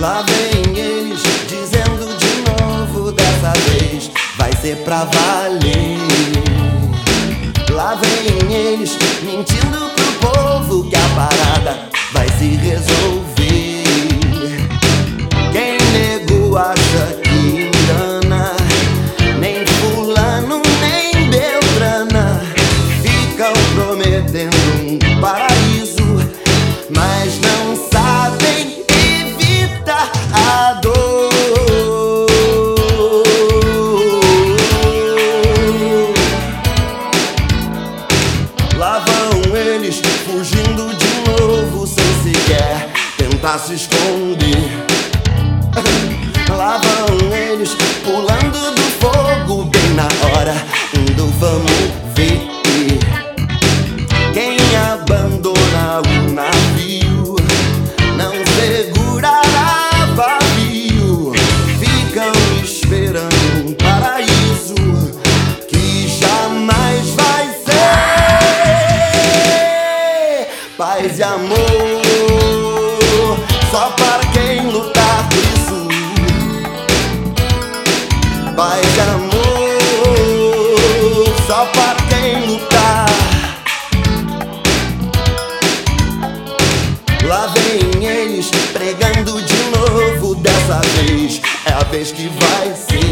Lá vem eles dizendo de novo dessa vez vai ser pra valer. Lá vem eles mentindo pro povo que a parada vai se resolver. Se esconder. Lá vão eles pulando do fogo bem na hora do vamos ver. Quem abandona o navio não segurará vazio. Ficam esperando um paraíso que jamais vai ser. Paz e amor Paz e amor só para quem lutar. Lá vem eles pregando de novo. Dessa vez é a vez que vai ser.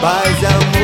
白将。